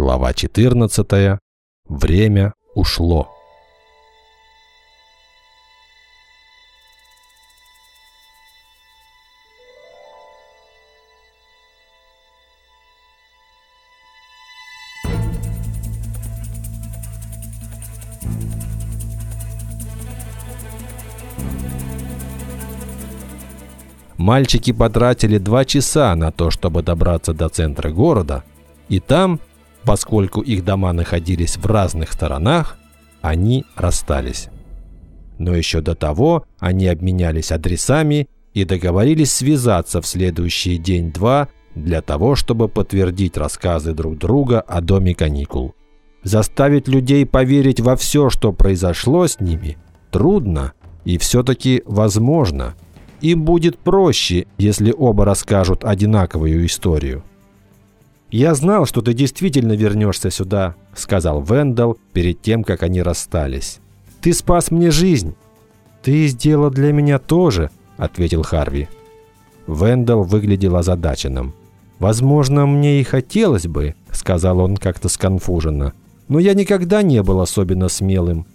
Глава 14. Время ушло. Мальчики потратили два часа на то, чтобы добраться до центра города, и там, поскольку их дома находились в разных сторонах, они расстались. Но еще до того они обменялись адресами и договорились связаться в следующий день-два для того, чтобы подтвердить рассказы друг друга о доме каникул. Заставить людей поверить во все, что произошло с ними, трудно и все-таки возможно – им будет проще, если оба расскажут одинаковую историю. «Я знал, что ты действительно вернешься сюда», — сказал Вендел перед тем, как они расстались. «Ты спас мне жизнь». «Ты сделал для меня тоже», — ответил Харви. Вендел выглядел озадаченным. «Возможно, мне и хотелось бы», — сказал он как-то сконфуженно. «Но я никогда не был особенно смелым».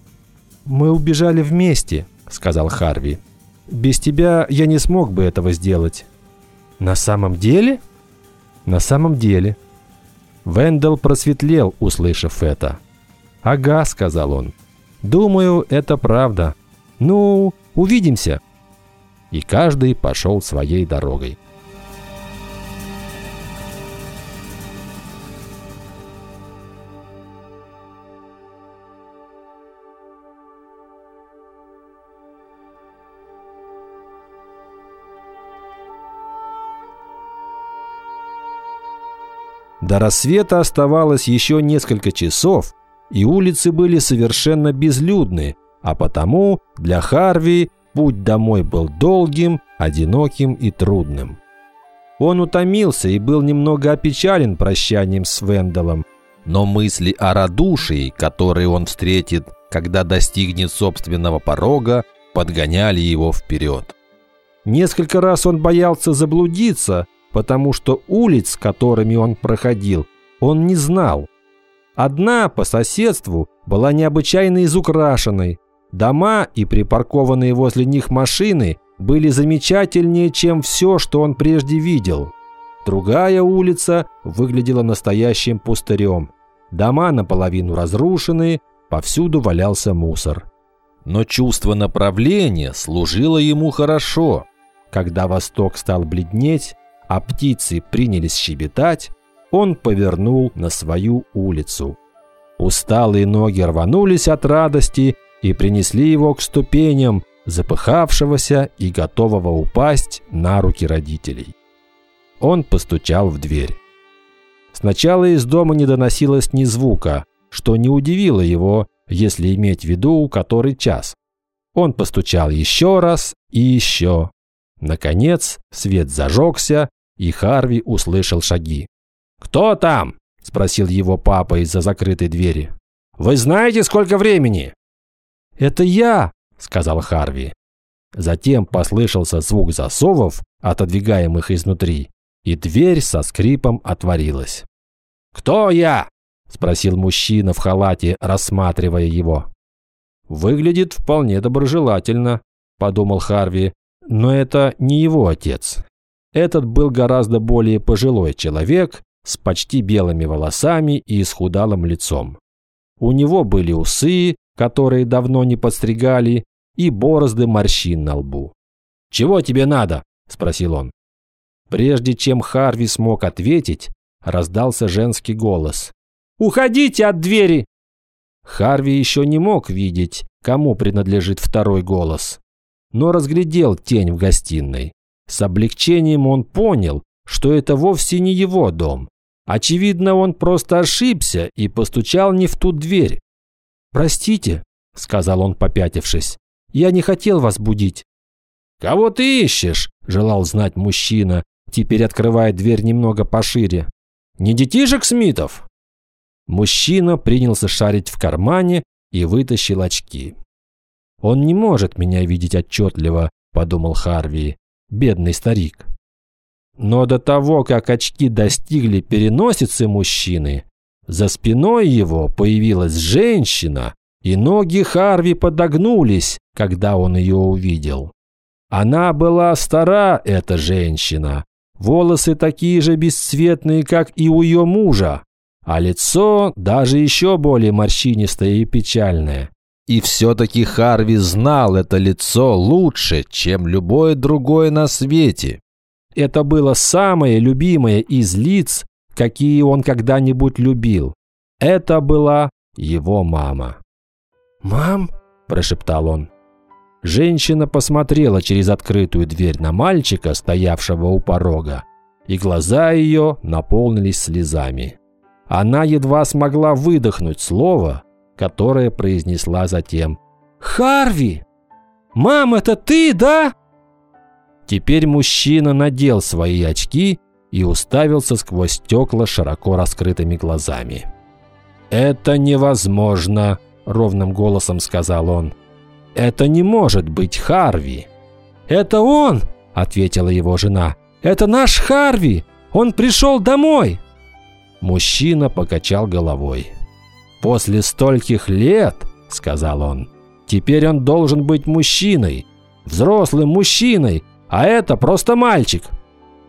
«Мы убежали вместе», — сказал Харви. Без тебя я не смог бы этого сделать». «На самом деле?» «На самом деле». Вендел просветлел, услышав это. «Ага», — сказал он. «Думаю, это правда. Ну, увидимся». И каждый пошел своей дорогой. До рассвета оставалось еще несколько часов, и улицы были совершенно безлюдны, а потому для Харви путь домой был долгим, одиноким и трудным. Он утомился и был немного опечален прощанием с Венделом, но мысли о радушии, которые он встретит, когда достигнет собственного порога, подгоняли его вперед. Несколько раз он боялся заблудиться, потому что улиц, которыми он проходил, он не знал. Одна по соседству была необычайно изукрашенной. Дома и припаркованные возле них машины были замечательнее, чем все, что он прежде видел. Другая улица выглядела настоящим пустырем. Дома наполовину разрушены, повсюду валялся мусор. Но чувство направления служило ему хорошо. Когда восток стал бледнеть, а птицы принялись щебетать, он повернул на свою улицу. Усталые ноги рванулись от радости и принесли его к ступеням, запыхавшегося и готового упасть на руки родителей. Он постучал в дверь. Сначала из дома не доносилось ни звука, что не удивило его, если иметь в виду, который час. Он постучал еще раз и еще. Наконец свет зажегся, и Харви услышал шаги. «Кто там?» – спросил его папа из-за закрытой двери. «Вы знаете, сколько времени?» «Это я!» – сказал Харви. Затем послышался звук засовов, отодвигаемых изнутри, и дверь со скрипом отворилась. «Кто я?» – спросил мужчина в халате, рассматривая его. «Выглядит вполне доброжелательно», – подумал Харви, – «но это не его отец. Этот был гораздо более пожилой человек с почти белыми волосами и исхудалым лицом. У него были усы, которые давно не подстригали, и борозды морщин на лбу. «Чего тебе надо?» – спросил он. Прежде чем Харви смог ответить, раздался женский голос. «Уходите от двери!» Харви еще не мог видеть, кому принадлежит второй голос, но разглядел тень в гостиной. С облегчением он понял, что это вовсе не его дом. Очевидно, он просто ошибся и постучал не в ту дверь. «Простите», — сказал он, попятившись, — «я не хотел вас будить». «Кого ты ищешь?» – желал знать мужчина, теперь открывая дверь немного пошире. «Не детишек Смитов?» Мужчина принялся шарить в кармане и вытащил очки. «Он не может меня видеть отчетливо», – подумал Харви бедный старик. Но до того, как очки достигли переносицы мужчины, За спиной его появилась женщина, и ноги Харви подогнулись, когда он ее увидел. Она была стара, эта женщина, волосы такие же бесцветные, как и у ее мужа, а лицо даже еще более морщинистое и печальное. И все-таки Харви знал это лицо лучше, чем любое другое на свете. Это было самое любимое из лиц, какие он когда-нибудь любил. Это была его мама. «Мам?» – прошептал он. Женщина посмотрела через открытую дверь на мальчика, стоявшего у порога, и глаза ее наполнились слезами. Она едва смогла выдохнуть слово, которое произнесла затем. «Харви! Мам, это ты, да?» Теперь мужчина надел свои очки и уставился сквозь стекла широко раскрытыми глазами. «Это невозможно!» – ровным голосом сказал он. «Это не может быть Харви!» «Это он!» – ответила его жена. «Это наш Харви! Он пришел домой!» Мужчина покачал головой. «После стольких лет, — сказал он, — теперь он должен быть мужчиной, взрослым мужчиной, а это просто мальчик.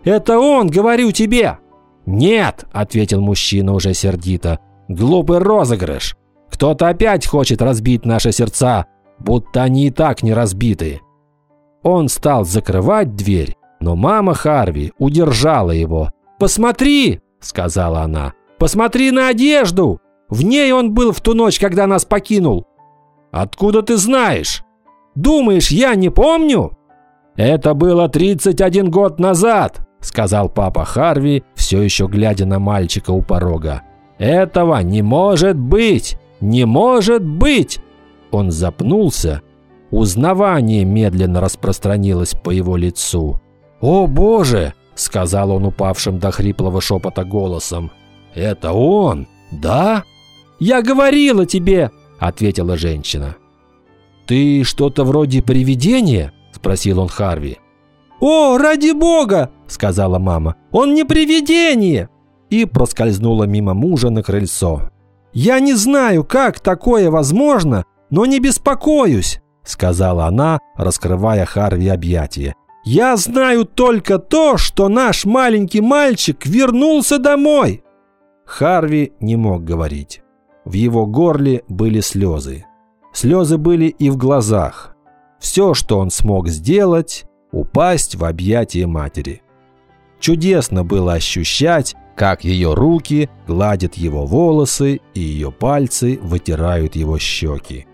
Это он, говорю тебе!» «Нет!» – ответил мужчина уже сердито. «Глупый розыгрыш! Кто-то опять хочет разбить наши сердца, будто они и так не разбиты!» Он стал закрывать дверь, но мама Харви удержала его. «Посмотри!» – сказала она. «Посмотри на одежду! В ней он был в ту ночь, когда нас покинул!» «Откуда ты знаешь?» «Думаешь, я не помню?» «Это было 31 год назад!» – сказал папа Харви, все еще глядя на мальчика у порога. «Этого не может быть! Не может быть!» Он запнулся. Узнавание медленно распространилось по его лицу. «О боже!» – сказал он упавшим до хриплого шепота голосом. «Это он, да?» «Я говорила тебе!» – ответила женщина. «Ты что-то вроде привидения?» – спросил он Харви. «О, ради бога!» – сказала мама. «Он не привидение!» И проскользнула мимо мужа на крыльцо. «Я не знаю, как такое возможно, но не беспокоюсь», – сказала она, раскрывая Харви объятия. «Я знаю только то, что наш маленький мальчик вернулся домой!» Харви не мог говорить. В его горле были слезы. Слезы были и в глазах. Все, что он смог сделать, упасть в объятия матери. Чудесно было ощущать, как ее руки гладят его волосы и ее пальцы вытирают его щеки.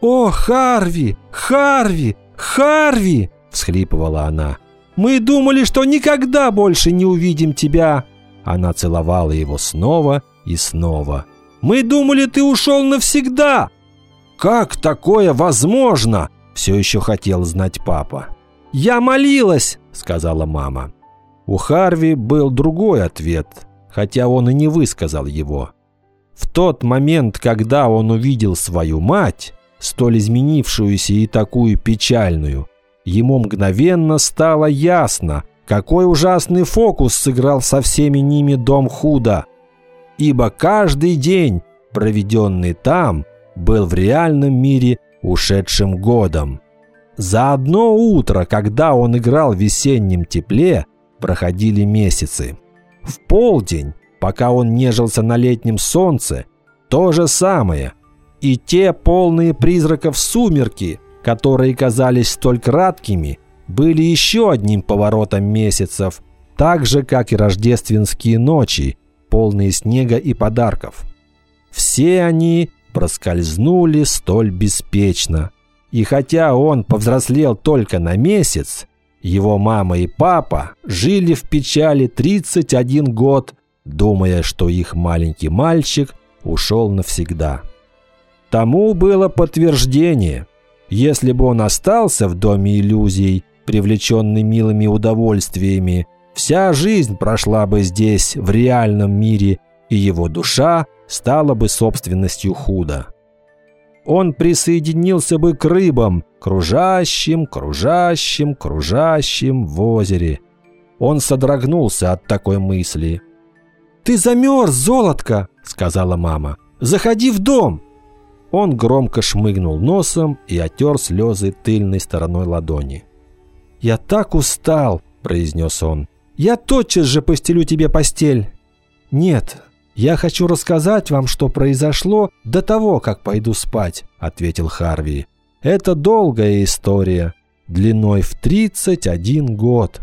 «О, Харви! Харви! Харви!» – всхлипывала она. «Мы думали, что никогда больше не увидим тебя!» Она целовала его снова и снова. «Мы думали, ты ушел навсегда!» «Как такое возможно?» – все еще хотел знать папа. «Я молилась!» – сказала мама. У Харви был другой ответ, хотя он и не высказал его. В тот момент, когда он увидел свою мать, столь изменившуюся и такую печальную, ему мгновенно стало ясно, какой ужасный фокус сыграл со всеми ними дом Худа. Ибо каждый день, проведенный там, был в реальном мире ушедшим годом. За одно утро, когда он играл в весеннем тепле, проходили месяцы. В полдень, пока он нежился на летнем солнце, то же самое. И те полные призраков сумерки, которые казались столь краткими, были еще одним поворотом месяцев, так же, как и рождественские ночи, полные снега и подарков. Все они проскользнули столь беспечно. И хотя он повзрослел только на месяц, его мама и папа жили в печали 31 год, думая, что их маленький мальчик ушел навсегда. Тому было подтверждение. Если бы он остался в доме иллюзий, привлеченный милыми удовольствиями, вся жизнь прошла бы здесь, в реальном мире, и его душа стала бы собственностью худа. Он присоединился бы к рыбам, кружащим, кружащим, кружащим в озере. Он содрогнулся от такой мысли. «Ты замерз, золотко!» – сказала мама. «Заходи в дом!» Он громко шмыгнул носом и отер слезы тыльной стороной ладони. «Я так устал!» – произнес он. «Я тотчас же постелю тебе постель!» «Нет, я хочу рассказать вам, что произошло до того, как пойду спать», – ответил Харви. «Это долгая история, длиной в 31 год».